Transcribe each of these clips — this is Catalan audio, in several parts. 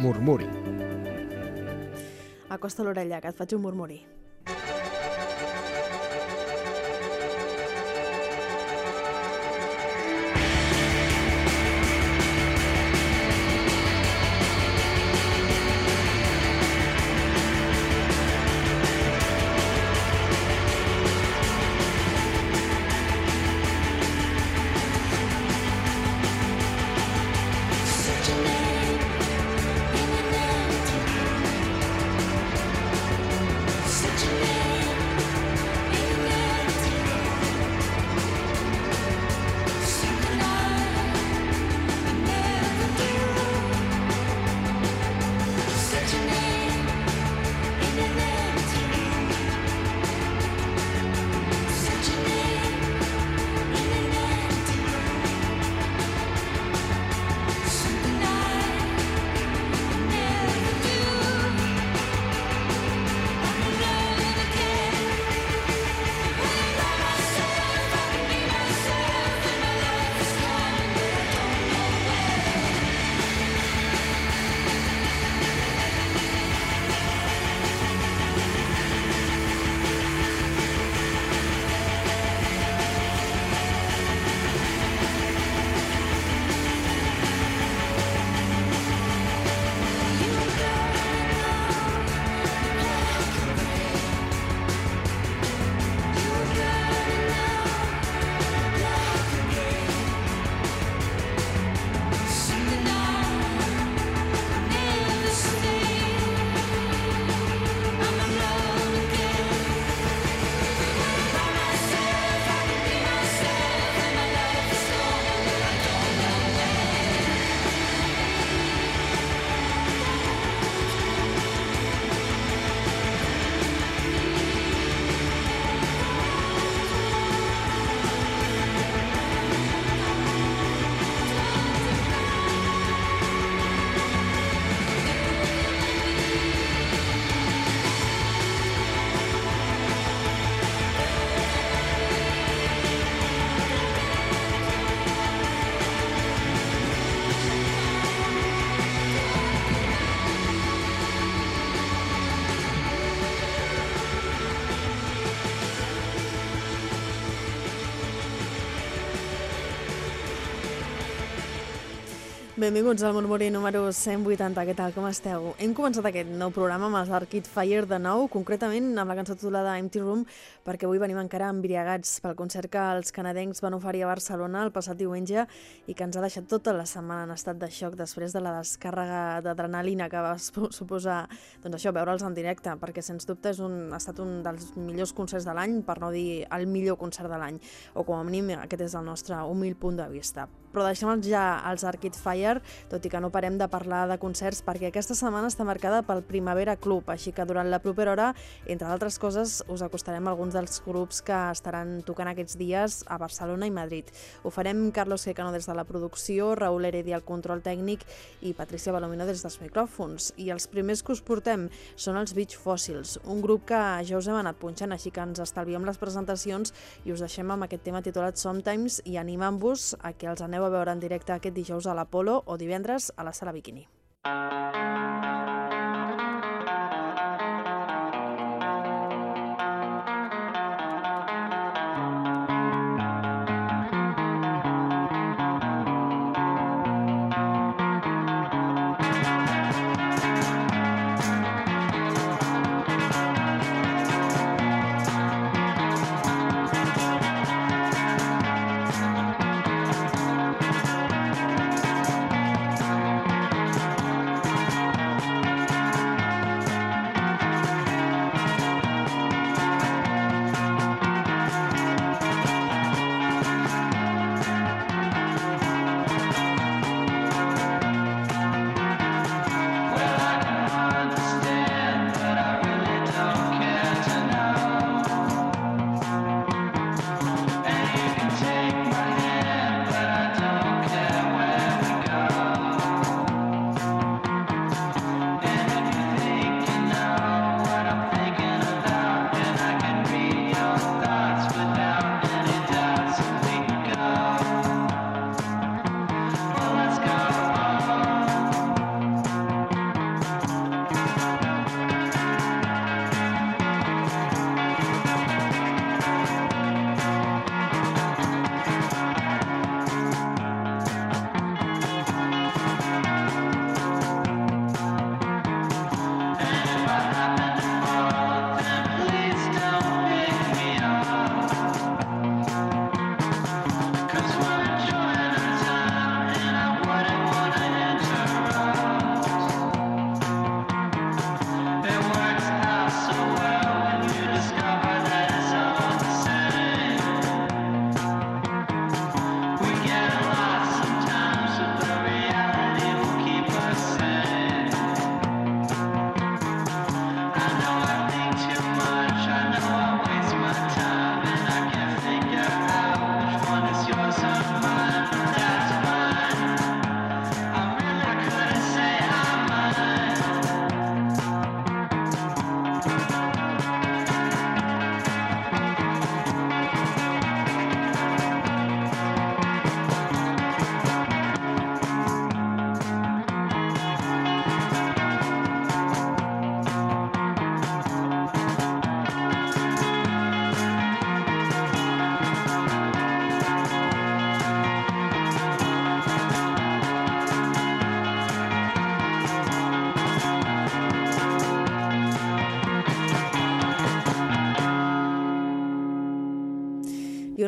murmuri. Acosta l'orella, que et faig un murmuri. Benvinguts al Murmuri número 180. Què tal, com esteu? Hem començat aquest nou programa amb els Arcade Fire de nou, concretament amb la cançó titulada Empty Room, perquè avui venim encara embriagats pel concert que els canadencs van oferir a Barcelona el passat diumenge i que ens ha deixat tota la setmana en estat de xoc després de la descàrrega d'adrenalina que va suposar doncs això, veure'ls en directe, perquè sens dubte és un, ha estat un dels millors concerts de l'any, per no dir el millor concert de l'any, o com a mínim aquest és el nostre humil punt de vista. Però deixem ja els Arcade Fire, tot i que no parem de parlar de concerts perquè aquesta setmana està marcada pel Primavera Club, així que durant la propera hora, entre altres coses, us acostarem alguns dels grups que estaran tocant aquests dies a Barcelona i Madrid. Ho farem Carlos Secano des de la producció, Raül Heredia al control tècnic i Patricia Balomino des dels micròfons. I els primers que us portem són els Beach Fossils, un grup que ja us hem anat punxant, així que ens estalviem les presentacions i us deixem amb aquest tema titulat Sometimes i animant-vos a que els aneu aneu a veure en directe aquest dijous a l'Apolo o divendres a la Sala Bikini.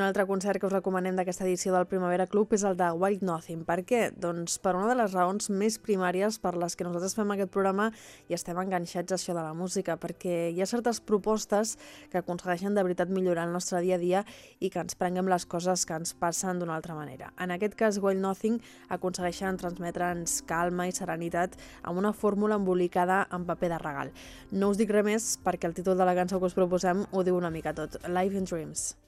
Un altre concert que us recomanem d'aquesta edició del Primavera Club és el de Wild Nothing. Per què? Doncs per una de les raons més primàries per les que nosaltres fem aquest programa i estem enganxats a això de la música, perquè hi ha certes propostes que aconsegueixen de veritat millorar el nostre dia a dia i que ens prenguem les coses que ens passen d'una altra manera. En aquest cas, Wild Nothing aconsegueixen transmetre'ns calma i serenitat amb una fórmula embolicada en paper de regal. No us dic res més perquè el títol de la cançó que us proposem ho diu una mica tot. Live in Dreams.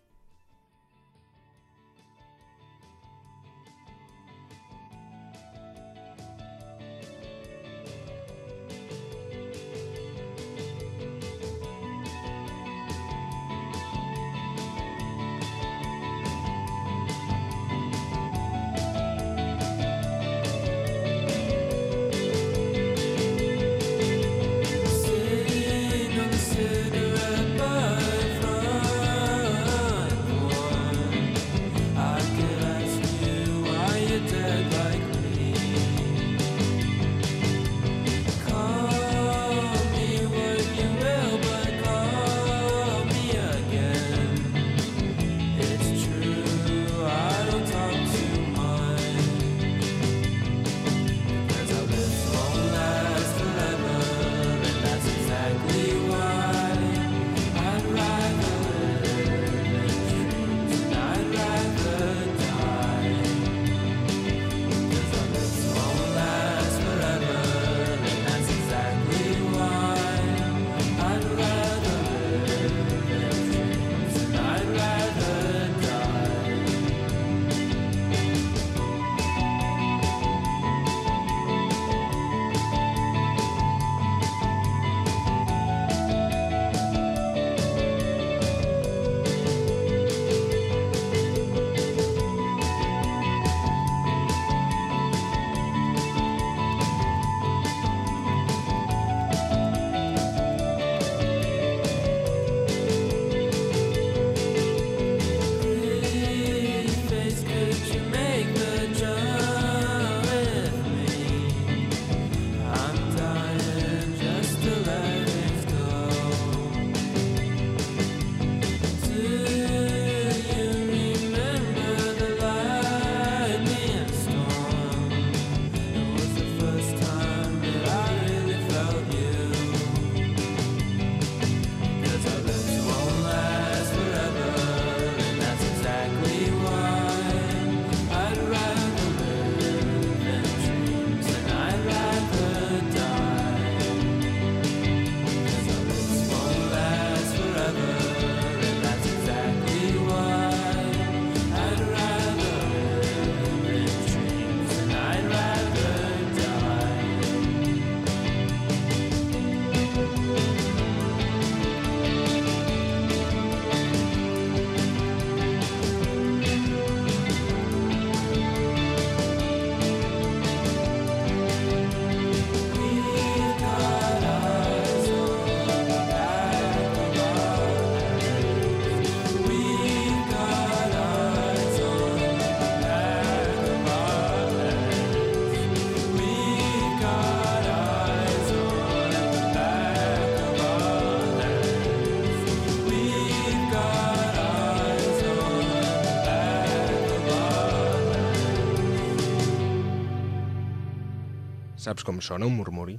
Saps com sona un murmuri?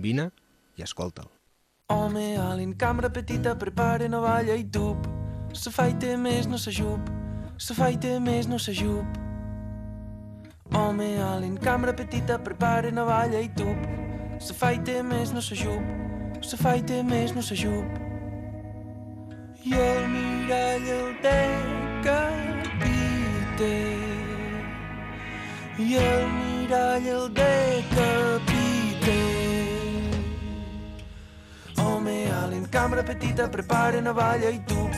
Vine i escolta'l. Home, a cambra petita, prepare navalla i tub. Faite més no s'ajup, se faite més no s'ajup. Home, a cambra petita, prepare navalla i tub. Se faite més no s'ajup, se faite més no s'ajup. I el mirall el decapite. I el mirall mirall el decapite. Home, a cambra petita, prepara navalla i tu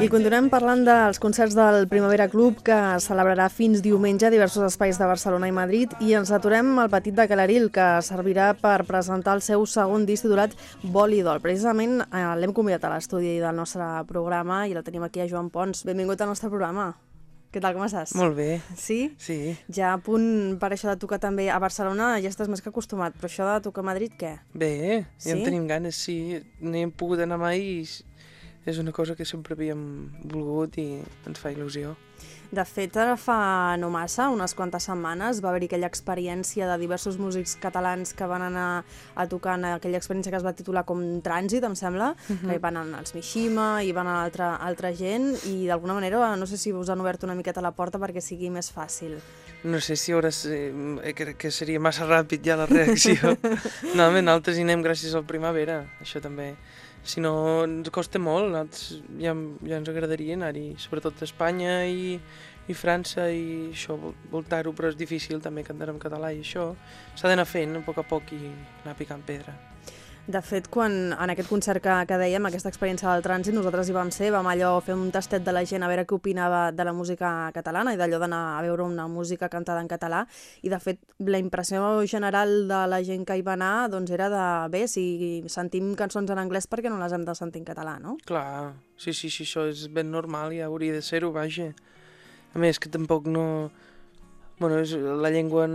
i continuem parlant dels concerts del Primavera Club que celebrarà fins diumenge a diversos espais de Barcelona i Madrid i ens aturem al Petit de Calaril que servirà per presentar el seu segon disc titulat Bolidol. Precisament eh, l'hem convidat a l'estudi del nostre programa i la tenim aquí a Joan Pons. Benvingut al nostre programa. Què tal, com estàs? Molt bé. Sí? Sí. Ja a punt per això de tocar també a Barcelona, ja estàs més que acostumat, però això de tocar a Madrid, què? Bé, ja sí? en tenim ganes, sí. No hem pogut anar mai i és una cosa que sempre havíem volgut i ens fa il·lusió. De fet, ara fa no massa, unes quantes setmanes, va haver-hi aquella experiència de diversos músics catalans que van anar a tocar en aquella experiència que es va titular com Trànsit, em sembla, uh -huh. que hi van anar els Mishima, i van anar altra, altra gent, i d'alguna manera no sé si us han obert una miqueta la porta perquè sigui més fàcil. No sé si ara eh, que, que seria massa ràpid ja la reacció. no, nosaltres hi anem gràcies al Primavera, això també si no ens costa molt, nosaltres ja, ja ens agradaria anar-hi, sobretot a Espanya i, i França i això, voltar-ho, però és difícil també cantar en català i això s'ha d'anar fent a poc a poc i anar picant pedra. De fet, quan en aquest concert que, que dèiem, aquesta experiència del trànsit, nosaltres hi vam ser, vam allò fer un tastet de la gent a veure què opinava de la música catalana i d'allò d'anar a veure una música cantada en català i de fet la impressió general de la gent que hi va anar doncs era de, bé, si sentim cançons en anglès perquè no les hem de sentir en català, no? Clar, sí, sí, sí, això és ben normal, ja hauria de ser-ho, vaja. A més que tampoc no... Bueno, és, la llengua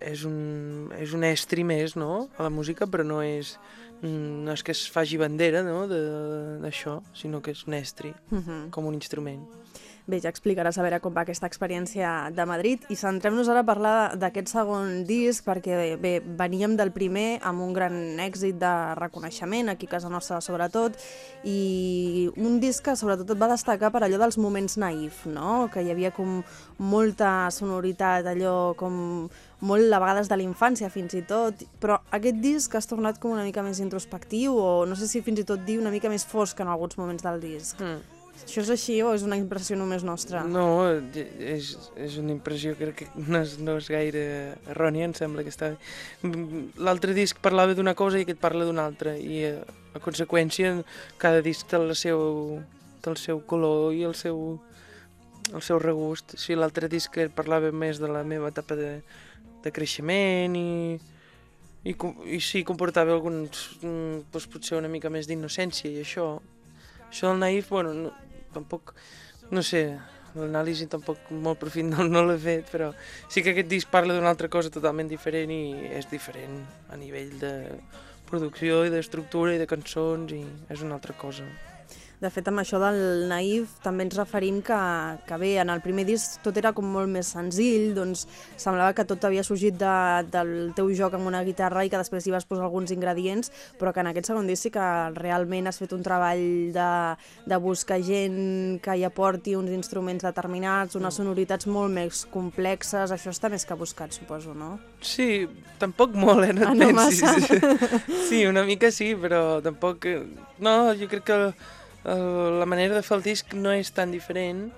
és un, és un estri més, no?, a la música, però no és, no és que es faci bandera, no?, d'això, sinó que és un estri, uh mhm. -huh. com un instrument. Bé, ja explicaràs a veure com va aquesta experiència de Madrid i centrem-nos ara a parlar d'aquest segon disc perquè bé, veníem del primer amb un gran èxit de reconeixement aquí a casa nostra sobretot i un disc que sobretot et va destacar per allò dels moments naïf, no? que hi havia com molta sonoritat, allò com molt a vegades de la infància fins i tot, però aquest disc has tornat com una mica més introspectiu o no sé si fins i tot dir una mica més fosc en alguns moments del disc. Mm. Això és així o és una impressió només nostra? No, és, és una impressió crec que no és, no és gaire errònia, em sembla que està L'altre disc parlava d'una cosa i aquest parla d'una altra i a, eh, a conseqüència cada disc té el seu, té el seu color i el seu, el seu regust. Si l'altre disc parlava més de la meva etapa de, de creixement i, i, i sí, comportava alguns, mm, doncs potser una mica més d'innocència i això, això del naïf, bueno, no, tampoc, no sé, l'anàlisi tampoc molt profund no, no l'he fet, però sí que aquest disc parla d'una altra cosa totalment diferent i és diferent a nivell de producció i d'estructura i de cançons i és una altra cosa. De fet, amb això del naïf també ens referim que, que bé, en el primer disc tot era com molt més senzill, doncs semblava que tot havia sorgit de, del teu joc amb una guitarra i que després hi vas posar alguns ingredients, però que en aquest segon disc sí que realment has fet un treball de, de buscar gent que hi aporti uns instruments determinats, unes sonoritats molt més complexes, això està més que buscat, suposo, no? Sí, tampoc molt, eh? No ah, no massa? Sí, una mica sí, però tampoc... No, jo crec que Eh, la manera de fer el disc no és tan diferent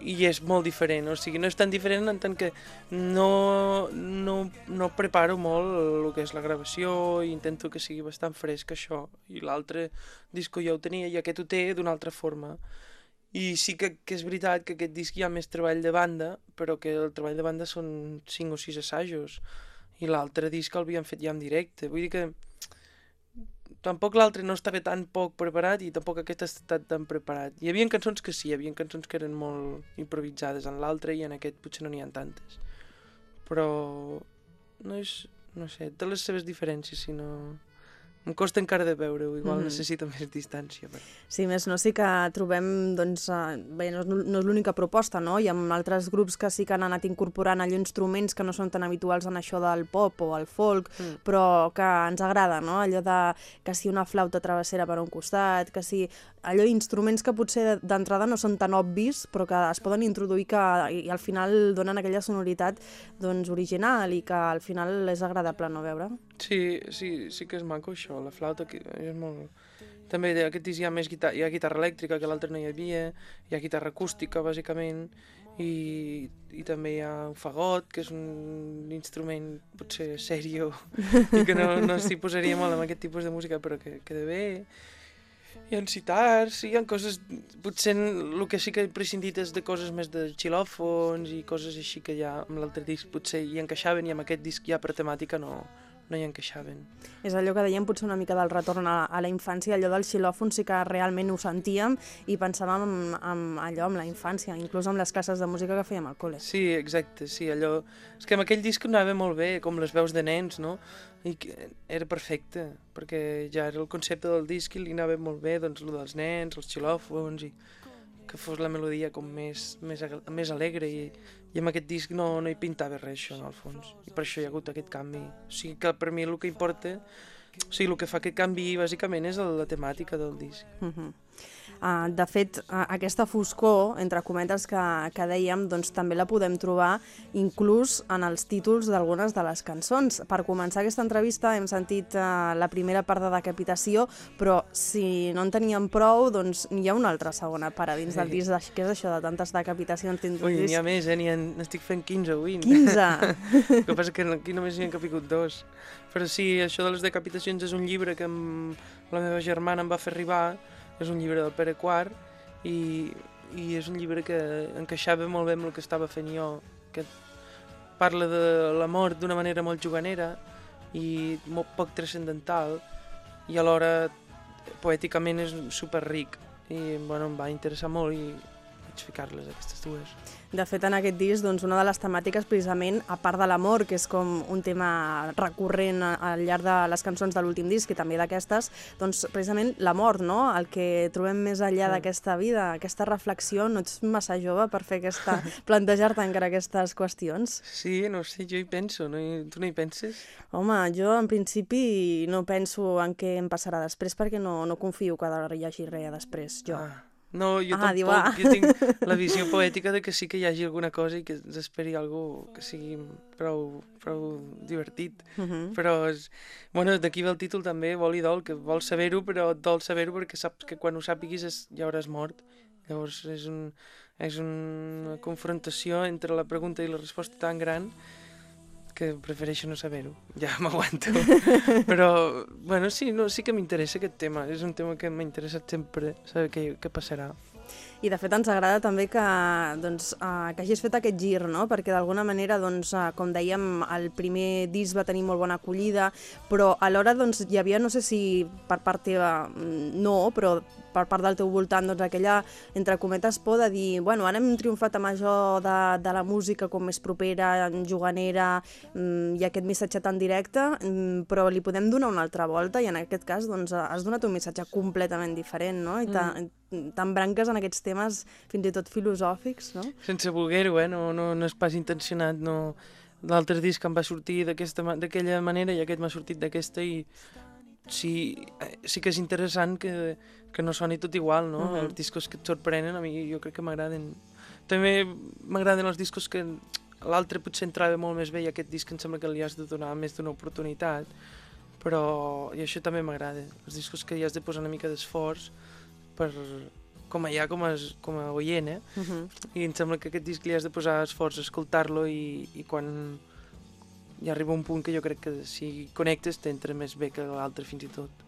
i és molt diferent, o sigui, no és tan diferent en tant que no, no, no preparo molt el que és la gravació i intento que sigui bastant fresc això, i l'altre disco ja ho tenia i aquest ho té d'una altra forma. I sí que, que és veritat que aquest disc hi ha més treball de banda, però que el treball de banda són 5 o 6 assajos, i l'altre disc l'havíem fet ja en directe, vull dir que tampoc l'altre no estava tan poc preparat i tampoc aquest ha estat tan preparat. Hi havia cançons que sí, hi havia cançons que eren molt improvisades en l'altre i en aquest potser no n'hi ha tantes. Però no és, no sé, té les seves diferències, sinó... Em costa encara de veure-ho, igual mm -hmm. necessita més distància. Però... Sí, més no, sí que trobem, doncs, uh, bé, no, no és l'única proposta, no? Hi ha altres grups que sí que han anat incorporant allò instruments que no són tan habituals en això del pop o el folk, mm. però que ens agrada, no? Allò de que si una flauta travessera per un costat, que si allò instruments que potser d'entrada no són tan obvis, però que es poden introduir que, i, i al final donen aquella sonoritat doncs, original i que al final és agradable no veure. Sí, sí, sí que és maco això, la flauta que és molt... També aquest disc hi ha més guitarra, hi ha guitarra elèctrica, que l'altre no hi havia, hi ha guitarra acústica, bàsicament, i, i també hi ha un fagot, que és un instrument potser sèrio, i que no, no s'hi posaria molt amb aquest tipus de música, però que queda bé. Hi ha citars, hi ha coses... Potser el que sí que he prescindit és de coses més de xilòfons i coses així que ja amb l'altre disc potser hi encaixaven i amb aquest disc ja per temàtica no, no hi encaixaven. És allò que dèiem potser una mica del retorn a, a la infància, allò del xilòfon sí que realment ho sentíem i pensàvem en, en allò, amb la infància, inclús amb les classes de música que fèiem al col·le. Sí, exacte, sí, allò... És que amb aquell disc anava molt bé, com les veus de nens, no? I que era perfecte, perquè ja era el concepte del disc i li anava molt bé, doncs, el dels nens, els xilòfons, i que fos la melodia com més, més, més alegre i, i amb aquest disc no, no hi pintava res això en el fons. I per això hi ha hagut aquest canvi. O sigui que per mi el que importa o sigui, el que fa aquest canvi bàsicament és la temàtica del disc. Uh -huh. Uh, de fet, uh, aquesta foscor, entre cometes que, que dèiem, doncs també la podem trobar inclús en els títols d'algunes de les cançons. Per començar aquesta entrevista hem sentit uh, la primera part de decapitació, però si no en teníem prou, doncs hi ha una altra segona part a dins sí. del disc. Què és això de tantes decapitacions dins Ui, disc? n'hi ha més, eh? Ha, n'estic fent 15 avui. 15? El que passa que aquí només n'hi han capigut dos. Però sí, això de les decapitacions és un llibre que amb la meva germana em va fer arribar, és un llibre del Pere Quart i, i és un llibre que encaixava molt bé amb el que estava fent jo, que parla de la mort d'una manera molt juganera i molt poc transcendental i alhora poèticament és super ric i bueno, em va interessar molt i vaig ficar-les aquestes dues. De fet, en aquest disc, doncs, una de les temàtiques, precisament, a part de l'amor, que és com un tema recurrent al llarg de les cançons de l'últim disc i també d'aquestes, doncs, precisament, la mort, no? El que trobem més enllà sí. d'aquesta vida, aquesta reflexió, no ets massa jove per fer aquesta... plantejar-te encara aquestes qüestions? Sí, no sé, jo hi penso, no? tu no hi penses? Home, jo en principi no penso en què em passarà després perquè no, no confio que hi hagi res després, jo. Ah. No, jo ah, tampoc. Diu, ah. Jo tinc la visió poètica de que sí que hi hagi alguna cosa i que ens esperi algú que sigui prou, prou divertit. Uh -huh. Però, és... bueno, d'aquí ve el títol també, vol i dol, que vol saber-ho, però dol saber-ho perquè saps que quan ho sàpiguis és, ja hauràs mort. Llavors és, un, és una confrontació entre la pregunta i la resposta tan gran que prefereixo no saber-ho, ja m'aguanto. Però, bueno, sí, no, sí que m'interessa aquest tema, és un tema que m'ha interessat sempre, saber què, què passarà. I de fet ens agrada també que, doncs, uh, que hagis fet aquest gir, no? perquè d'alguna manera, doncs, uh, com dèiem, el primer disc va tenir molt bona acollida, però alhora doncs, hi havia, no sé si per part teva mm, no, però per part del teu voltant, doncs aquella, entre cometes, por de dir, bueno, ara hem triomfat amb això de, de la música com més propera, juganera, mm, i aquest missatge tan directe, mm, però li podem donar una altra volta, i en aquest cas, doncs, has donat un missatge completament diferent, no? I mm. t'embranques en aquests temes fins i tot filosòfics, no? Sense voler-ho, eh? No, no, no és pas intencionat, no... L'altre disc em va sortir d'aquella manera i aquest m'ha sortit d'aquesta i sí, eh, sí que és interessant que, que no soni tot igual, no? Uh -huh. Els discos que et sorprenen, a mi jo crec que m'agraden. També m'agraden els discos que l'altre potser entrava molt més bé i aquest disc em sembla que li has de donar més d'una oportunitat, però i això també m'agrada, els discos que hi has de posar una mica d'esforç per, com a ja com a, com a oient, eh? Uh -huh. I em sembla que aquest disc li has de posar esforç, escoltar-lo i, i quan i arriba un punt que jo crec que si connectes t'entra més bé que l'altre fins i tot.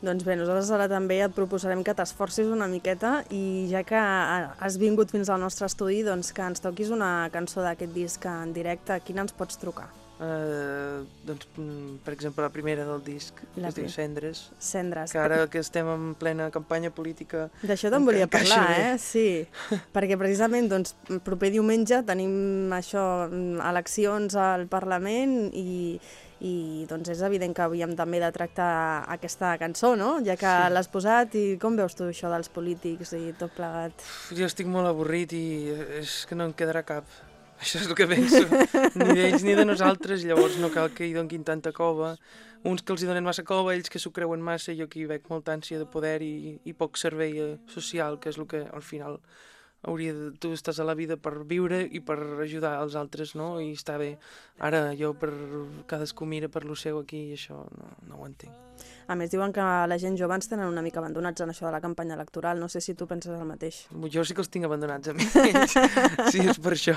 Doncs bé, nosaltres ara també et proposarem que t'esforcis una miqueta i ja que has vingut fins al nostre estudi, doncs que ens toquis una cançó d'aquest disc en directe. Quina ens pots trucar? Uh, doncs, mm, per exemple, la primera del disc, la que es diu Cendres. Cendres. Que ara que estem en plena campanya política... D'això te'n volia parlar, eh? Sí, perquè precisament, doncs, proper diumenge tenim això, mm, eleccions al Parlament i, i doncs és evident que havíem també de tractar aquesta cançó, no? Ja que sí. l'has posat i com veus tu això dels polítics i tot plegat? Jo estic molt avorrit i és que no en quedarà cap això és el que penso. Ni d'ells ni de nosaltres, llavors no cal que hi donguin tanta cova. Uns que els hi donen massa cova, ells que s'ho creuen massa, jo aquí veig molta ànsia de poder i, i poc servei eh, social, que és el que al final hauria de, tu estàs a la vida per viure i per ajudar els altres, no? I està bé. Ara jo per cadascú mira per lo seu aquí i això no, no ho entenc. A més, diuen que la gent jove ens tenen una mica abandonats en això de la campanya electoral. No sé si tu penses el mateix. Jo sí que els tinc abandonats a mi. sí, és per això.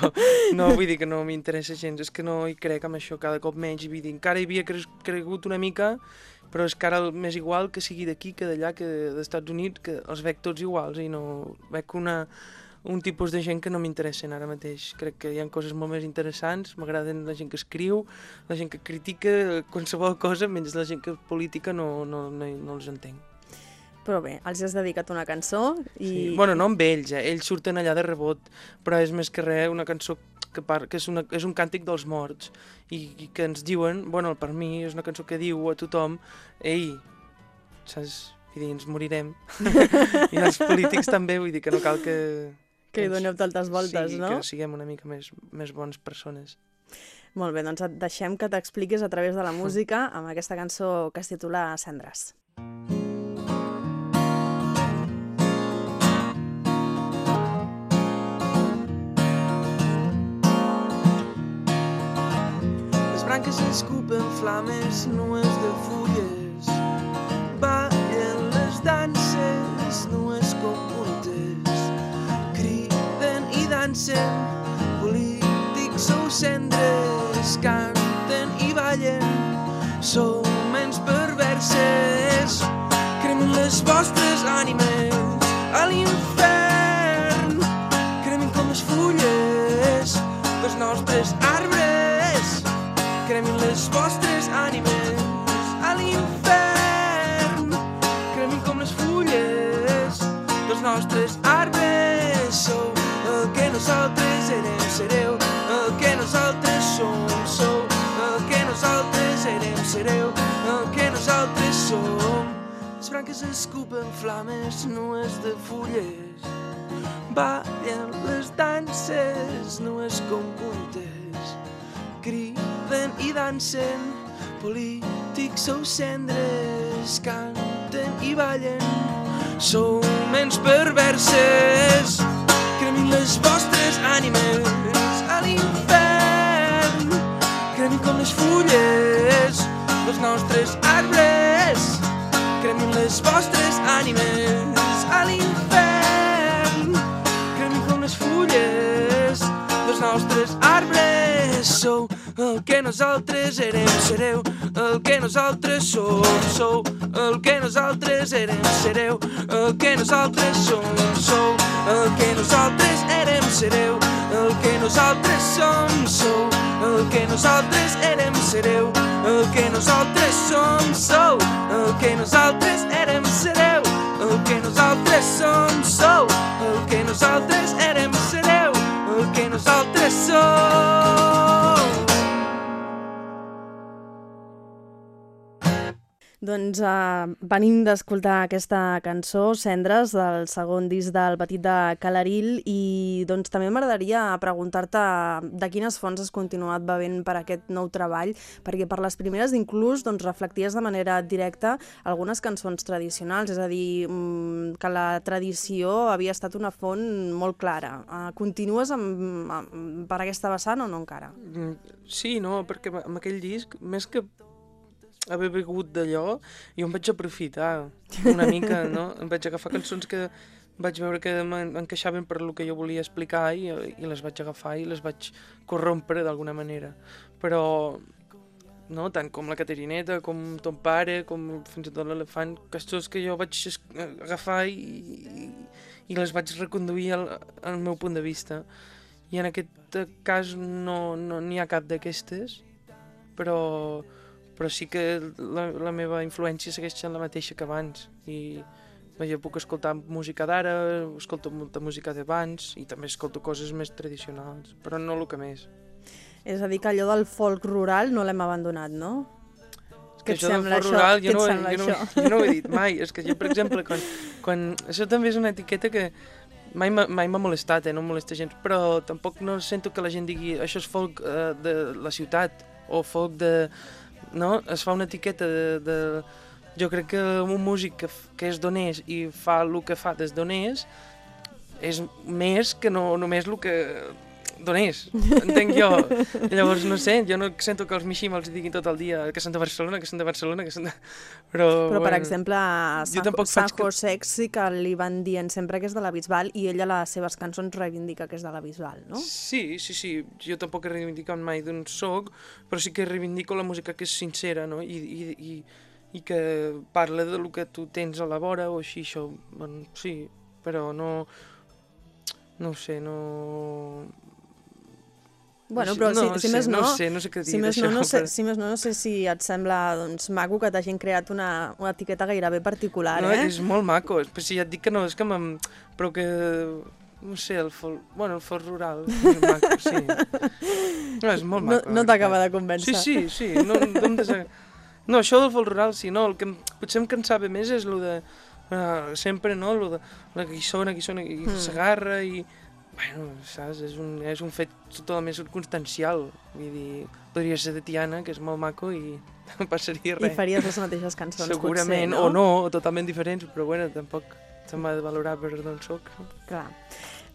No, vull dir que no m'interessa gens. És que no hi crec amb això cada cop menys. Vull dir, encara hi havia cre cregut una mica, però és que ara m'és igual que sigui d'aquí que d'allà, que d'Estats Units, que els veig tots iguals i no veig una, un tipus de gent que no m'interessen ara mateix. Crec que hi ha coses molt més interessants, m'agraden la gent que escriu, la gent que critica qualsevol cosa, menys la gent que política no, no, no, no els entenc. Però bé, els has dedicat una cançó i... Sí. Bueno, no amb ells, eh? ells surten allà de rebot, però és més que res una cançó que, par que és, una, és un càntic dels morts i, i que ens diuen, bueno, per mi és una cançó que diu a tothom, ei, saps? Vull dir, ens morirem. I els polítics també, vull dir que no cal que... Que hi doneu tantes voltes, sí, no? que siguem una mica més, més bones persones. Molt bé, doncs et deixem que t'expliquis a través de la música amb aquesta cançó que es titula Cendres. Les branques escupen flames nues de fulles ballen les danses nues dansen polítics sou cendres canten i ballen sou ments perverses cremen les vostres ànimes a l'infern cremen com les fulles dels nostres arbres cremin les vostres ànimes a l'infern. Cremin com les fulles dels nostres arbres. Nosaltres érem, sereu el que nosaltres som. Sou el que nosaltres érem, sereu el que nosaltres som. Les branques escupen flames nues de fulles. Ballen les danses nues com puntes criden i dansen, polítics sou cendres, canten i ballen. Sou ments perverses, cremin les vostres ànimes a l'infern. Cremin com les fulles dels nostres arbres, cremin les vostres ànimes a l'infern. Cremin com les fulles nostres arbres sou el que nosaltres érem, sereu el que nosaltres som, sou el que nosaltres érem, sereu el que nosaltres som, sou el que nosaltres érem, sereu el que nosaltres som, sou el que nosaltres érem, sereu el que nosaltres som, sou el que nosaltres érem, sereu el que nosaltres som, sou el que nosaltres érem, que nosaltres som. Doncs uh, venim d'escoltar aquesta cançó, Cendres, del segon disc del Petit de Calaril, i doncs també m'agradaria preguntar-te de quines fonts has continuat bevent per aquest nou treball, perquè per les primeres inclús doncs, reflecties de manera directa algunes cançons tradicionals, és a dir, mm, que la tradició havia estat una font molt clara. Uh, continues amb, amb, per aquesta vessant o no encara? Mm, Sí, no, perquè amb aquell disc, més que haver begut d'allò, jo em vaig aprofitar una mica, no? Em vaig agafar cançons que vaig veure que m'encaixaven per lo que jo volia explicar i, i les vaig agafar i les vaig corrompre d'alguna manera. Però, no, tant com la Caterineta, com ton pare, com fins i tot l'elefant, cançons que jo vaig agafar i, i, les vaig reconduir al, al meu punt de vista. I en aquest cas no n'hi no, ha cap d'aquestes, però, però sí que la, la meva influència segueix sent la mateixa que abans. I jo puc escoltar música d'ara, escolto molta música d'abans i també escolto coses més tradicionals, però no el que més. És a dir, que allò del folk rural no l'hem abandonat, no? Et això del sembla folk això? rural jo no, jo, no, això? jo no ho he dit mai. És que jo, per exemple, quan, quan... Això també és una etiqueta que mai m'ha molestat, eh? no em molesta gens, però tampoc no sento que la gent digui això és folk eh, de la ciutat o folk de... No? Es fa una etiqueta de... de... Jo crec que un músic que, que és donés i fa el que fa des donés és més que no només el que donés, entenc jo. Llavors, no sé, jo no sento que els Mishima els diguin tot el dia que són de Barcelona, que són de Barcelona, que són de... Però, Però, per bueno, exemple, a San, San faig que- José sí que li van dient sempre que és de la Bisbal i ella a les seves cançons reivindica que és de la Bisbal, no? Sí, sí, sí. Jo tampoc he reivindicat mai d'on soc, però sí que reivindico la música que és sincera, no? I, i, i, i que parla de lo que tu tens a la vora o així, això, bueno, sí, però no... no sé, no... Bueno, però no, si, si sé, més no, no sé, no sé què dir si més no, no sé, però- si més no, no sé si et sembla doncs, maco que t'hagin creat una, una etiqueta gairebé particular, no, eh? és molt maco, però si ja et dic que no, és que m'em... Però que... No sé, el fol... Bueno, el fos rural és maco, sí. No, és molt No, maco. no la t'acaba de convèncer. Sí, sí, sí. No, no, em desa... no, això del fol rural, sí, no. El que potser em cansava més és el de... Uh, sempre, no? Lo de la guissona, guissona, i Mm. mm. s'agarra i... Bueno, saps? És un, és un fet totalment circumstancial. Vull dir, podria ser de Tiana, que és molt maco, i no passaria I res. faries les mateixes cançons, Segurament, potser, no? o no, o totalment diferents, però bueno, tampoc se m'ha de valorar per d'on soc. no? Clar.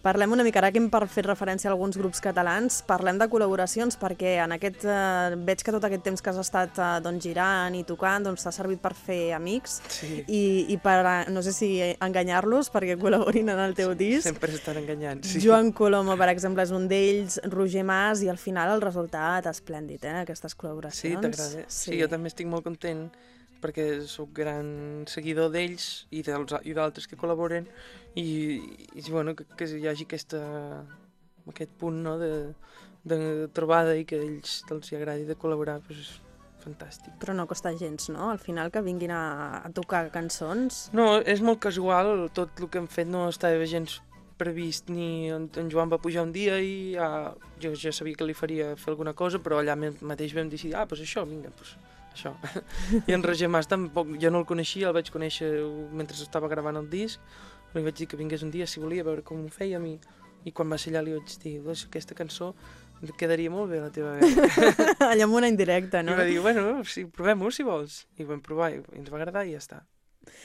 Parlem una mica, ara que hem fet referència a alguns grups catalans, parlem de col·laboracions perquè en aquest, eh, veig que tot aquest temps que has estat eh, doncs, girant i tocant doncs, t'ha servit per fer amics Sí, i, i per, eh, no sé si enganyar-los perquè col·laborin en el teu disc. sempre estan enganyant. Sí. Joan Colomo, per exemple, és un d'ells, Roger Mas, i al final el resultat espléndid, eh, aquestes Sí, col·laboracions. t'agrada? Sí. sí, jo també estic molt content perquè sóc gran seguidor d'ells i d'altres que col·laboren i, i bueno, que, que hi hagi aquesta, aquest punt no, de, de trobada i que a ells els hi agradi de col·laborar, doncs és fantàstic. Però no costa gens, no? Al final que vinguin a, a tocar cançons. No, és molt casual, tot el que hem fet no estava gens previst ni en, en Joan va pujar un dia i ja, jo ja sabia que li faria fer alguna cosa, però allà me- mateix vam decidir, ah, doncs això, vinga, doncs això. I en Roger Mas tampoc, jo no el coneixia, el vaig conèixer mentre estava gravant el disc, li vaig dir que vingués un dia si volia, veure com ho fèiem i, i quan va ser allà li vaig dir, doncs aquesta cançó et quedaria molt bé la teva veu. Allà amb una indirecta, No? I va dir, bueno, sí, provem-ho si vols. I ho vam provar i ens va agradar i ja està.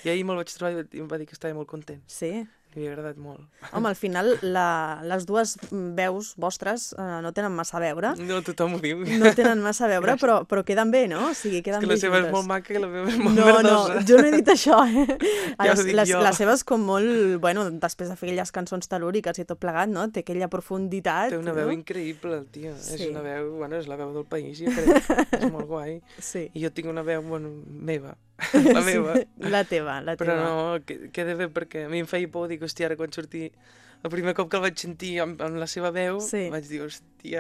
I ahir me'l vaig trobar i em va dir que estava molt content. Sí. Li havia agradat molt. Home, al final la, les dues veus vostres eh, no tenen massa a veure. No, tothom ho diu. No tenen massa a veure, però, però queden bé, no? O sigui, és queden que bé la seva és molt maca i la meva és molt No, no, verdosa. jo no he dit això, eh? Ja les, dic les, jo. les seves com molt, bueno, després de fer aquelles cançons telúriques i tot plegat, no? Té aquella profunditat. Té una veu no? increïble, el tio. Sí. És una veu, bueno, és la veu del país, jo crec. és molt guai. Sí. I jo tinc una veu, bueno, meva. La meva. Sí, la teva, la Però teva. no, que- queda bé perquè a mi em feia por, hòstia, ara quan surti... El primer cop que el vaig sentir amb, amb la seva veu, Sí. vaig dir, hòstia...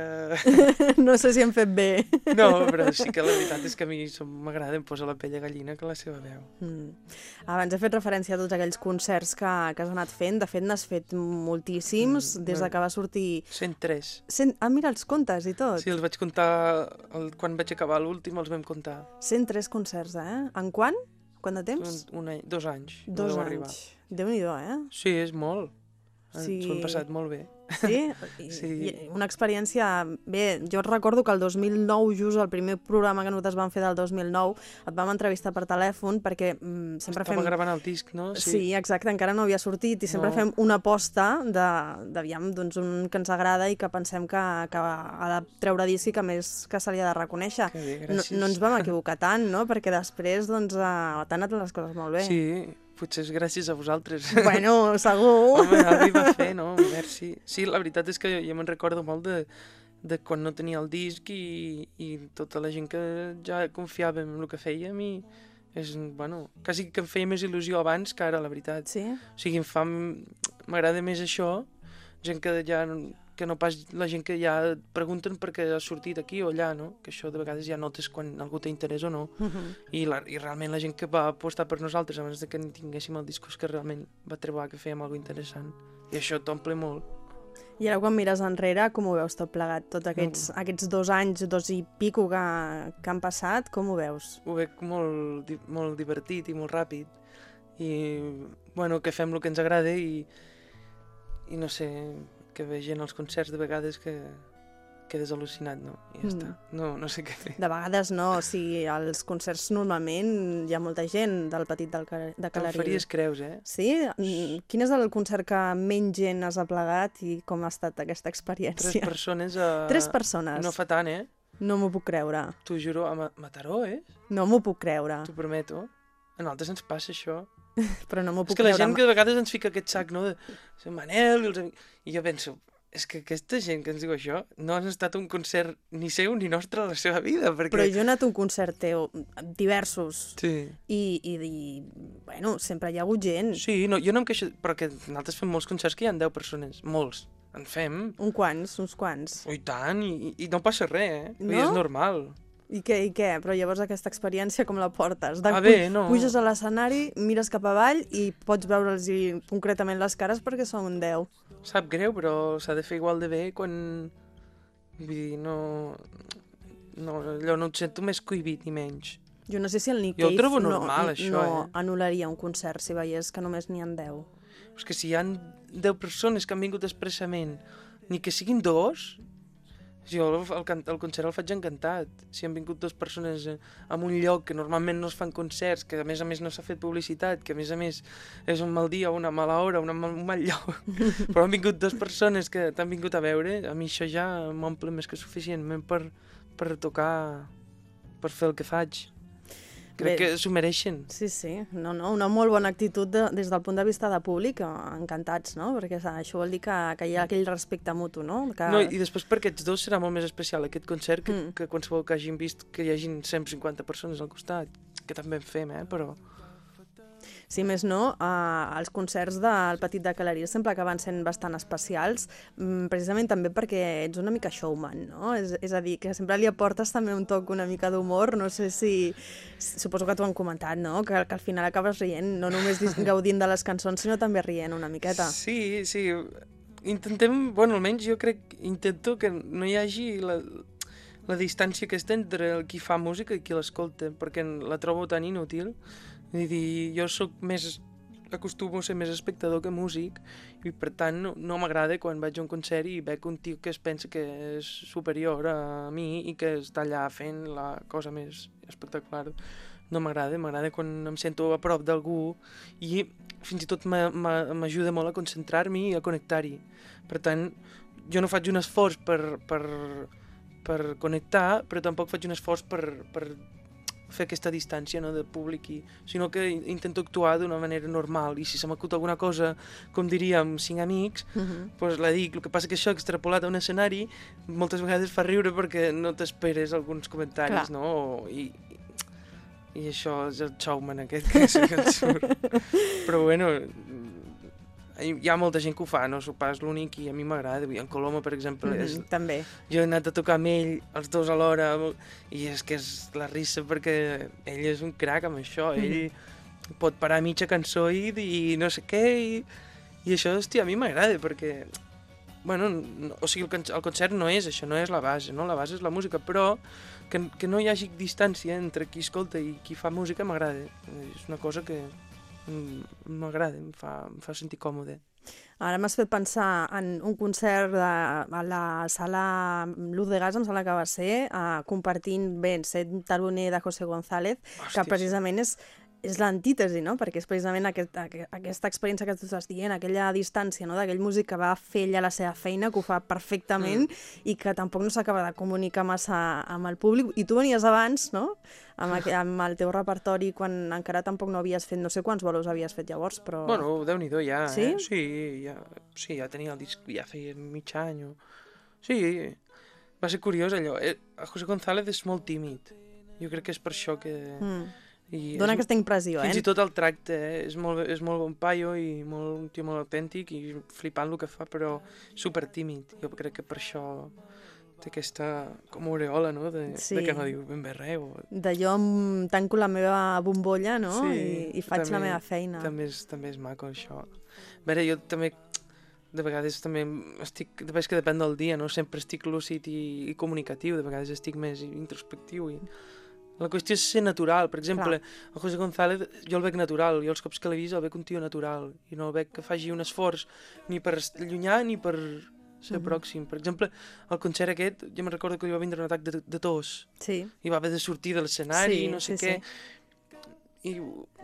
no sé si hem fet bé. No, però sí que la veritat és que a mi m'agrada, em posa la pell de gallina que la seva veu. Mm. Abans he fet referència a tots aquells concerts que, que has anat fent. De fet, n'has fet moltíssims Mm, des de que va sortir... 103. Cent... Ah, mira, els comptes i tot. Sí, els vaig comptar, el, quan vaig acabar l'últim els vam comptar. 103 concerts, eh? En quan? Quant de temps? Un, un any, dos anys. no Dos deu anys. Arribar. Déu-n'hi-do, eh? Sí, és molt. Sí. S'ho han passat molt bé. Sí? I, Sí. I una experiència... Bé, jo recordo que el 2009, just el primer programa que nosaltres vam fer del 2009, et vam entrevistar per telèfon perquè mm, sempre Estava fem... gravant el disc, no? Sí. exacte, encara no havia sortit i sempre No. fem una aposta de, d'aviam, doncs, un que ens agrada i que pensem que, que ha de treure disc i que a més que se li ha de reconèixer. Bé, No, no ens vam equivocar tant, no? Perquè després, doncs, eh, t'han anat les coses molt bé. Sí, potser és gràcies a vosaltres. Bueno, segur. Home, Avi va fer, no? Merci. Sí, la veritat és que jo, jo me'n recordo molt de, de quan no tenia el disc i, i tota la gent que ja confiava en el que fèiem i és, bueno, quasi que em feia més il·lusió abans que ara, la veritat. Sí? O sigui, em fa... M'agrada més això, gent que ja que no pas la gent que ja et pregunten perquè has sortit aquí o allà, no? Que això de vegades ja notes quan algú té interès o no. Uh -huh. I, la, I realment la gent que va apostar per nosaltres abans de que tinguéssim el discurs que realment va trobar que fèiem alguna interessant. I això t'omple molt. I ara quan mires enrere, com ho veus tot plegat? Tots aquests, aquests dos anys, dos i pico que, que han passat, com ho veus? Ho veig molt, molt divertit i molt ràpid. I, bueno, que fem el que ens agrada i, i no sé, que ve gent als concerts de vegades que quedes al·lucinat, no? I ja Mm. està. No, no sé què fer. De vegades no, o sigui, als concerts normalment hi ha molta gent del petit del, Ca- de Te'n Calaril. faries creus, eh? Sí? Quin és el concert que menys gent has aplegat i com ha estat aquesta Tres experiència? persones a... Tres persones. No fa tant, eh? No m'ho puc creure. T'ho juro, a Ma- Mataró, eh? No m'ho puc creure. T'ho prometo. A nosaltres ens passa això. Però no m'ho És puc que la creure. gent que de vegades ens fica aquest sac, no? De Sant Manel i els amics... I jo penso, és que aquesta gent que ens diu això no han estat un concert ni seu ni nostre a la seva vida, perquè... Però jo he anat a un concert teu, diversos, Sí. i, i, i bueno, sempre hi ha hagut gent. Sí, no, jo no em queixo, però que nosaltres fem molts concerts que hi ha 10 persones, molts. En fem, Un quants, uns quants. i tant, i, i no passa res, eh? No? és normal. I què, I què? Però llavors aquesta experiència com la portes? De, A bé, no. Puges a l'escenari, mires cap avall i pots veure'ls concretament les cares perquè són un 10. Sap greu, però s'ha de fer igual de bé quan... Vull dir, no... no allò no et sento més cohibit ni menys. Jo no sé si el Nick Cave trobo no, normal, això, no eh? anul·laria un concert si veiés que només n'hi ha 10. És que si hi han 10 persones que han vingut expressament, ni que siguin dos, jo el, el, el concert el faig encantat. Si han vingut dues persones eh, a un lloc que normalment no es fan concerts, que a més a més no s'ha fet publicitat, que a més a més és un mal dia, una mala hora, una mal, un mal lloc, però han vingut dues persones que t'han vingut a veure, a mi això ja m'omple més que suficientment per, per tocar, per fer el que faig. Crec Bé. que s'ho mereixen. Sí, sí, no, no, una molt bona actitud de, des del punt de vista de públic, eh, encantats, no? Perquè això vol dir que, que hi ha aquell respecte mutu, no? Que... No, i després per aquests dos serà molt més especial aquest concert que, mm. que qualsevol que hagin vist que hi hagin 150 persones al costat, que també en fem, eh? però... Si més no, eh, els concerts del Petit de Caleria sempre acaben sent bastant especials, mm, precisament també perquè ets una mica showman, no? És, és a dir, que sempre li aportes també un toc una mica d'humor, no sé si... Suposo que t'ho han comentat, no? Que, que al final acabes rient, no només gaudint de les cançons, sinó també rient una miqueta. Sí, sí. Intentem, bueno, almenys jo crec, intento que no hi hagi la, la distància aquesta entre el qui fa música i qui l'escolta, perquè la trobo tan inútil. Vull dir, jo sóc més acostumo a ser més espectador que músic i per tant no, no m'agrada quan vaig a un concert i veig un tio que es pensa que és superior a mi i que està allà fent la cosa més espectacular no m'agrada, m'agrada quan em sento a prop d'algú i fins i tot m'a- m'a- m'ajuda molt a concentrar-m'hi i a connectar-hi. Per tant, jo no faig un esforç per, per, per connectar, però tampoc faig un esforç per, per fer aquesta distància no, de públic, i, sinó que in- intento actuar d'una manera normal i si se m'acut alguna cosa, com diríem, cinc amics, Uh -huh. doncs la dic. El que passa que això extrapolat a un escenari moltes vegades fa riure perquè no t'esperes alguns comentaris, Clar. no? I, i, I això és el showman aquest que, que et surt. Però bueno, hi ha molta gent que ho fa, no sóc pas l'únic i a mi m'agrada. En Coloma, per exemple, mm -hmm. és. També. jo he anat a tocar amb ell, els dos alhora, i és que és la rissa perquè ell és un crac amb això, ell pot parar mitja cançó i dir no sé què, i, i això, hòstia, a mi m'agrada perquè, bueno, no, o sigui, el, el concert no és això, no és la base, no? la base és la música, però que, que no hi hagi distància entre qui escolta i qui fa música m'agrada, és una cosa que mm, m'agrada, em fa, em fa sentir còmode. Ara m'has fet pensar en un concert de, a la sala Luz de Gas, em sembla que va ser, uh, compartint ben set taroner de José González, que Hòstia, sí. precisament és, és l'antítesi, no? Perquè és precisament aquest, aqu- aquesta experiència que tu estàs dient, aquella distància no? d'aquell músic que va fer ella la seva feina, que ho fa perfectament Mm. i que tampoc no s'acaba de comunicar massa amb el públic. I tu venies abans, no?, amb, aqu amb el teu repertori, quan encara tampoc no havies fet, no sé quants bolos havies fet llavors, però... Bueno, déu nhi ja, Sí? eh? Sí, ja, sí, ja tenia el disc, ja feia mig any. O... Sí, va ser curiós allò. Eh, José González és molt tímid. Jo crec que és per això que... Mm. I Dóna és, aquesta impressió, Fins eh? i tot el tracte, eh? és, molt, és molt bon paio i molt, un tio molt autèntic i flipant el que fa, però super tímid. Jo crec que per això té aquesta com aureola, no? De, Sí. de que no diu ben bé res. O... D'allò em tanco la meva bombolla, no? I, I faig la també- meva feina. També és, també és maco, això. A veure, jo també, de vegades també estic, de vegades que depèn del dia, no? Sempre estic lúcid i, i comunicatiu, de vegades estic més introspectiu i... La qüestió és ser natural. Per exemple, el José González, jo el veig natural. Jo els cops que l'he vist el veig un tio natural. I no el veig que faci un esforç ni per allunyar ni per ser Mhm. pròxim. Per exemple, el concert aquest, jo me recordo que li va vindre un atac de, de tos Sí. i va haver de sortir de l'escenari Sí, i no sé sí, què. I,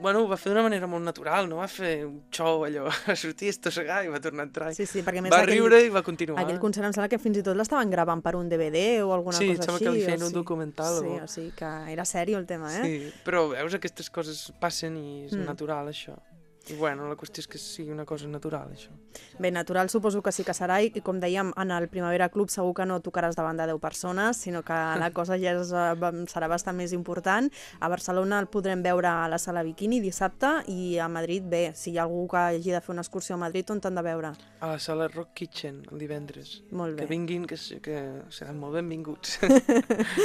bueno, ho va fer d'una manera molt natural, no va fer un xou allò, va sortir, estossegar i va tornar a entrar. Sí, sí, perquè a més va aquell, riure i va continuar. aquell concert em sembla que fins i tot l'estaven gravant per un DVD o alguna sí, em cosa sembla així. que li feien un sigui- documental. Sí, o... o sigui que era sèrio el tema, eh? sí, però veus, aquestes coses passen i és Mm. natural, això. I bueno, la qüestió és que sigui una cosa natural, això. Bé, natural suposo que sí que serà i, com dèiem, en el Primavera Club segur que no tocaràs davant de 10 persones, sinó que la cosa ja és, eh, serà bastant més important. A Barcelona el podrem veure a la sala Bikini dissabte i a Madrid, bé, si hi ha algú que hagi de fer una excursió a Madrid, on t'han de veure? A la sala Rock Kitchen, el divendres. Molt Que bé. vinguin, que, que seran molt benvinguts.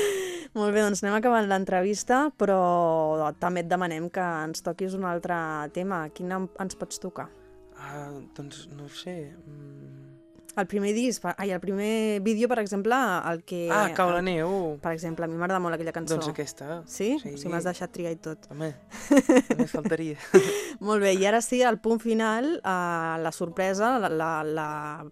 Molt bé, doncs anem acabant l'entrevista, però també et demanem que ens toquis un altre tema. Quin em- ens pots tocar? ah, doncs no ho sé. Mm. El primer disc, ai, el primer vídeo, per exemple, el que... Ah, Cau la neu. Per exemple, a mi m'agrada molt aquella cançó. Doncs aquesta. Sí? Sí. O sigui, m'has deixat triar i tot. Home, només faltaria. Molt bé, i ara sí, el punt final, eh, la sorpresa, la, la, la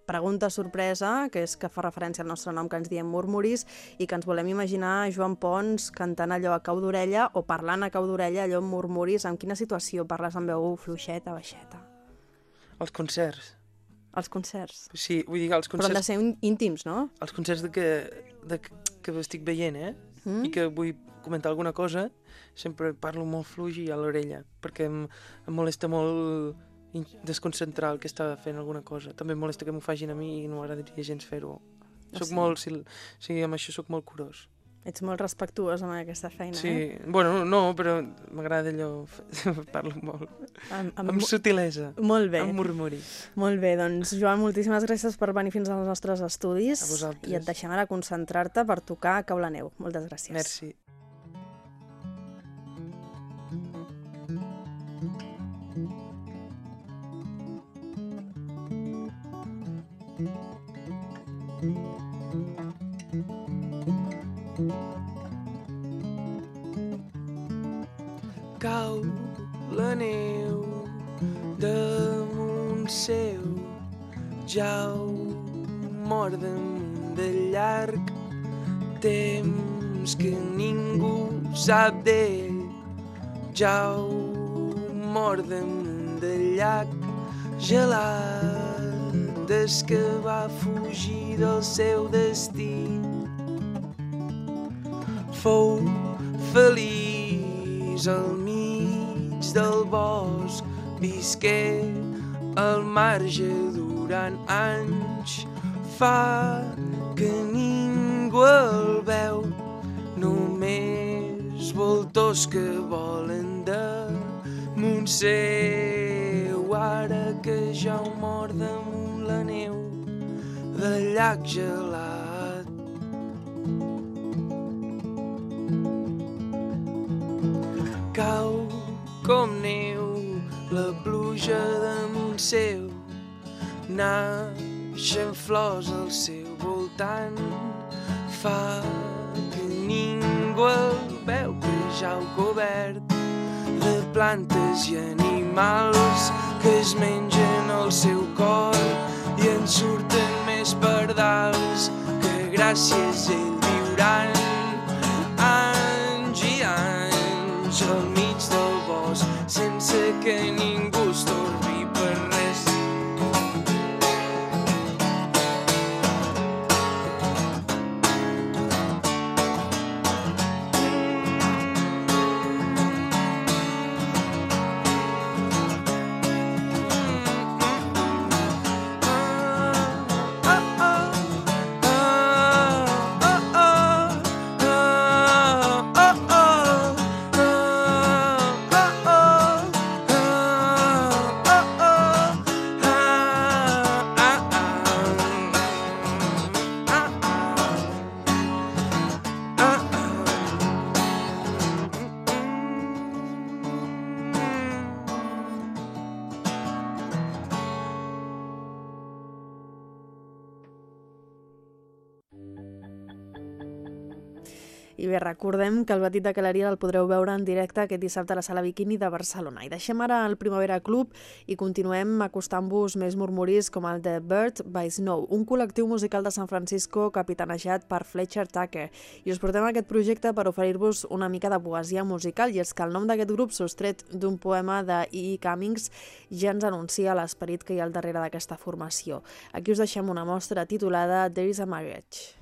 pregunta sorpresa, que és que fa referència al nostre nom que ens diem murmuris i que ens volem imaginar Joan Pons cantant allò a cau d'orella o parlant a cau d'orella allò en murmuris. En quina situació parles amb veu fluixeta, baixeta? Els concerts. Els concerts. Sí, vull dir, els Però han de concerts, ser íntims, no? els concerts de que, de, que- estic veient, eh? Mm? I que vull comentar alguna cosa, sempre parlo molt fluix i a l'orella, perquè em, em molesta molt desconcentrar el que està fent alguna cosa. També em molesta que m'ho facin a mi i no m'agradaria gens fer-ho. Ah, Soc sí? molt, sil... sí, amb això sóc molt curós. Ets molt respectuós amb aquesta feina, Sí, eh? bueno, no, però m'agrada allò, parlo molt, Amb, amb, amb sutilesa, Molt bé. amb murmuri. Molt bé, doncs Joan, moltíssimes gràcies per venir fins als nostres estudis A vosaltres. i et deixem ara concentrar-te per tocar a Cau la Neu. Moltes gràcies. Merci. Cau la neu damunt seu, ja ho mor damunt del llarg, temps que ningú sap d'ell, ja ho mor damunt del llac, gelat des que va fugir del seu destí. Fou feliç al mig del bosc, visqué al marge durant anys. Fa que ningú el veu, només voltors que volen de seu. Ara que ja ho mor damunt la neu del llac gelat. Pluja damunt seu, naixen flors al seu voltant, fa que ningú el veu que ja ho cobert de plantes i animals que es mengen el seu cor i en surten més pardals que gràcies a ell viuran. Anys i anys bosc sense que ningú es I bé, recordem que el Batit de Caleria el podreu veure en directe aquest dissabte a la Sala Bikini de Barcelona. I deixem ara el Primavera Club i continuem acostant-vos més murmuris com el de Bird by Snow, un col·lectiu musical de San Francisco capitanejat per Fletcher Tucker. I us portem aquest projecte per oferir-vos una mica de poesia musical i és que el nom d'aquest grup, sostret d'un poema de E. Cummings, ja ens anuncia l'esperit que hi ha al darrere d'aquesta formació. Aquí us deixem una mostra titulada There is a Marriage.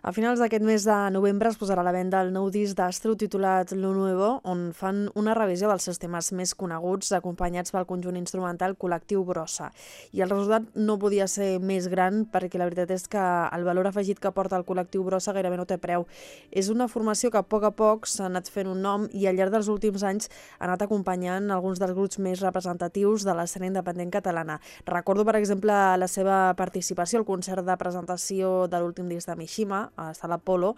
A finals d'aquest mes de novembre es posarà a la venda el nou disc d'Astro titulat Lo Nuevo, on fan una revisió dels seus temes més coneguts, acompanyats pel conjunt instrumental col·lectiu Brossa. I el resultat no podia ser més gran perquè la veritat és que el valor afegit que porta el col·lectiu Brossa gairebé no té preu. És una formació que a poc a poc s'ha anat fent un nom i al llarg dels últims anys ha anat acompanyant alguns dels grups més representatius de l'escena independent catalana. Recordo, per exemple, la seva participació al concert de presentació de l'últim disc de Mishima, a Sala Polo,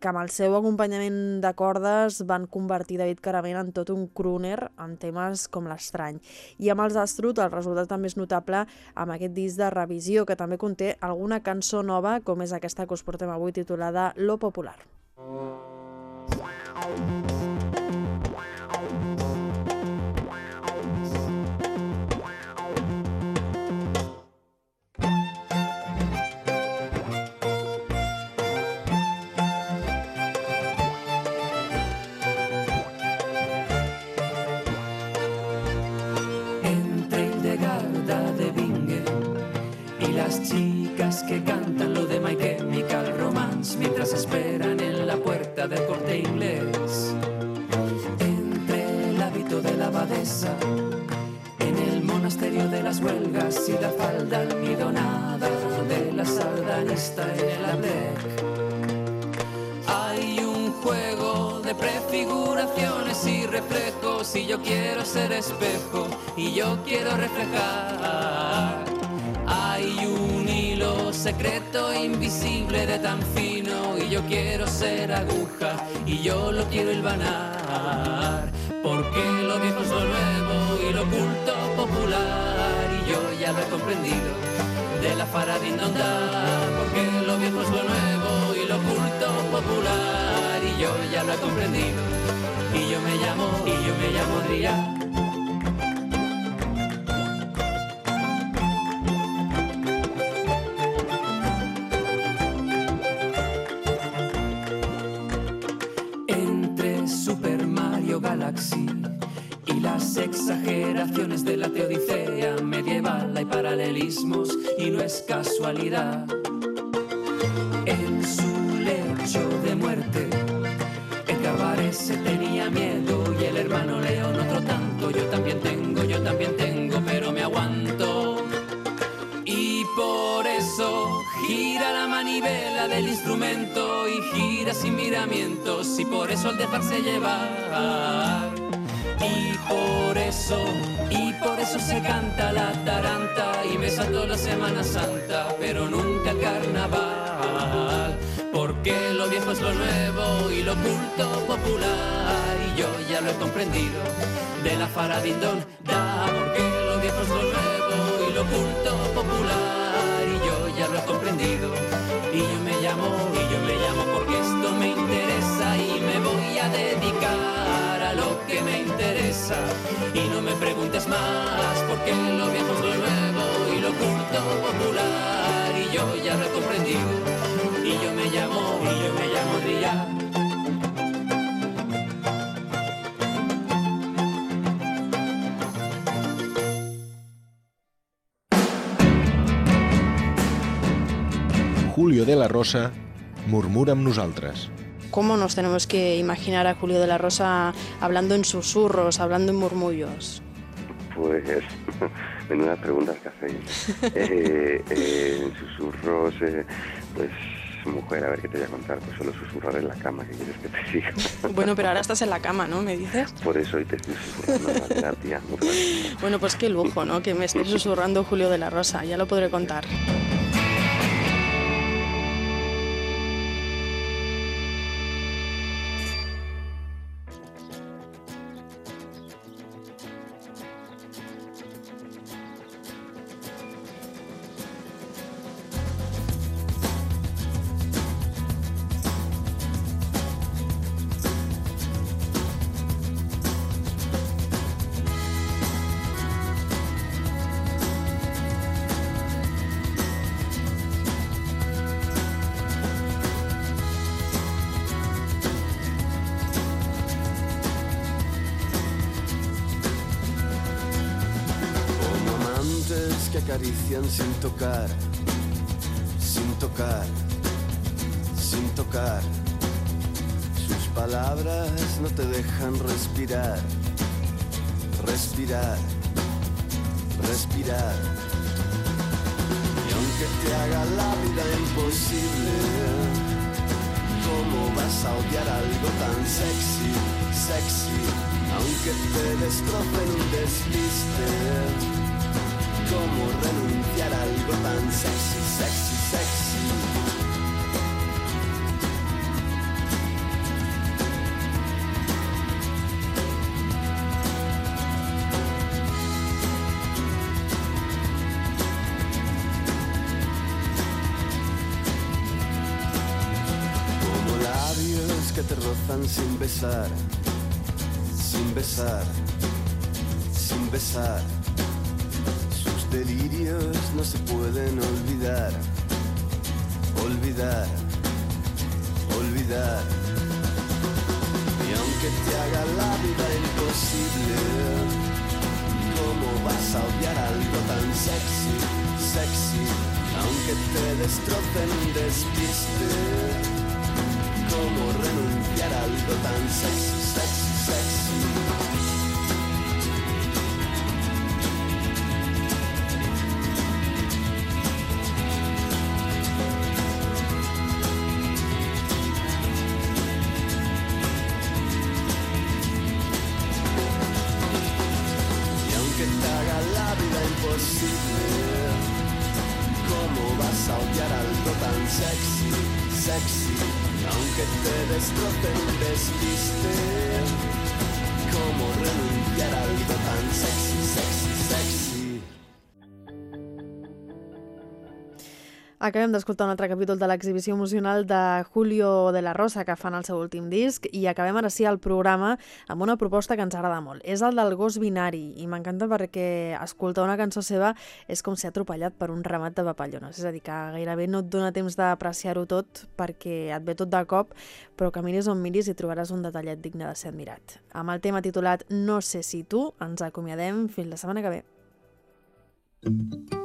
que amb el seu acompanyament de cordes van convertir David Caravent en tot un crooner amb temes com l'estrany. I amb els Astrut el resultat també és notable amb aquest disc de revisió que també conté alguna cançó nova com és aquesta que us portem avui titulada Lo Popular. Thank you. Del corte inglés. Entre el hábito de la abadesa, en el monasterio de las huelgas y la falda almidonada de la sardanista en el ablec. Hay un juego de prefiguraciones y reflejos y yo quiero ser espejo y yo quiero reflejar. Secreto invisible de tan fino y yo quiero ser aguja y yo lo quiero hilvanar porque lo viejo es lo nuevo y lo oculto popular y yo ya lo he comprendido de la faradindonda porque lo viejo es lo nuevo y lo oculto popular y yo ya lo he comprendido y yo me llamo y yo me llamo Adrián casualidad. En su lecho de muerte, el cabaret se tenía miedo y el hermano León otro tanto. Yo también tengo, yo también tengo, pero me aguanto. Y por eso gira la manivela del instrumento y gira sin miramientos y por eso al dejarse llevar y por eso, y por eso se canta Semana Santa, pero nunca carnaval. Porque lo viejo es lo nuevo y lo culto popular. Y yo ya lo he comprendido de la faradindón da porque lo viejo es lo nuevo y lo culto popular. Y yo ya lo he comprendido y yo me llamo y yo me llamo porque esto me interesa y me voy a dedicar que me interesa. Y no me preguntes más porque lo viejo es lo nuevo y lo culto popular. Y yo ya lo he comprendido y yo me llamo y yo me llamo Ría Julio de la Rosa murmura amb nosaltres. ¿Cómo nos tenemos que imaginar a Julio de la Rosa hablando en susurros, hablando en murmullos? Pues, menuda preguntas que hacéis. eh, eh, en susurros, eh, pues mujer, a ver qué te voy a contar, pues solo susurrar en la cama, ¿qué quieres que te siga? Bueno, pero ahora estás en la cama, ¿no? ¿Me dices? Por eso hoy te estoy susurrando en la terapia. Bueno, pues qué lujo, ¿no? Que me esté susurrando Julio de la Rosa, ya lo podré contar. Sin tocar, sin tocar, sin tocar. Sus palabras no te dejan respirar, respirar, respirar. Y aunque te haga la vida imposible, ¿cómo vas a odiar algo tan sexy, sexy? Aunque te destrocen un despiste como renunciar a algo tan sexy, sexy, sexy. Como labios que te rozan sin besar, sin besar, sin besar Delirios no se pueden olvidar, olvidar, olvidar. Y aunque te haga la vida imposible, ¿cómo vas a odiar algo tan sexy, sexy? Aunque te destrocen un despiste, ¿cómo renunciar a algo tan sexy, sexy, sexy? Haga la vida imposible, ¿cómo vas a odiar algo tan sexy, sexy? Aunque te destroce un despiste, ¿cómo renunciar a algo tan sexy, sexy? Acabem d'escoltar un altre capítol de l'exhibició emocional de Julio de la Rosa que fan el seu últim disc i acabem ara sí el programa amb una proposta que ens agrada molt. És el del gos binari i m'encanta perquè escoltar una cançó seva és com ser atropellat per un ramat de papallones. És a dir, que gairebé no et dona temps d'apreciar-ho tot perquè et ve tot de cop, però que miris on miris i trobaràs un detallet digne de ser admirat. Amb el tema titulat No sé si tu, ens acomiadem fins la setmana que ve. No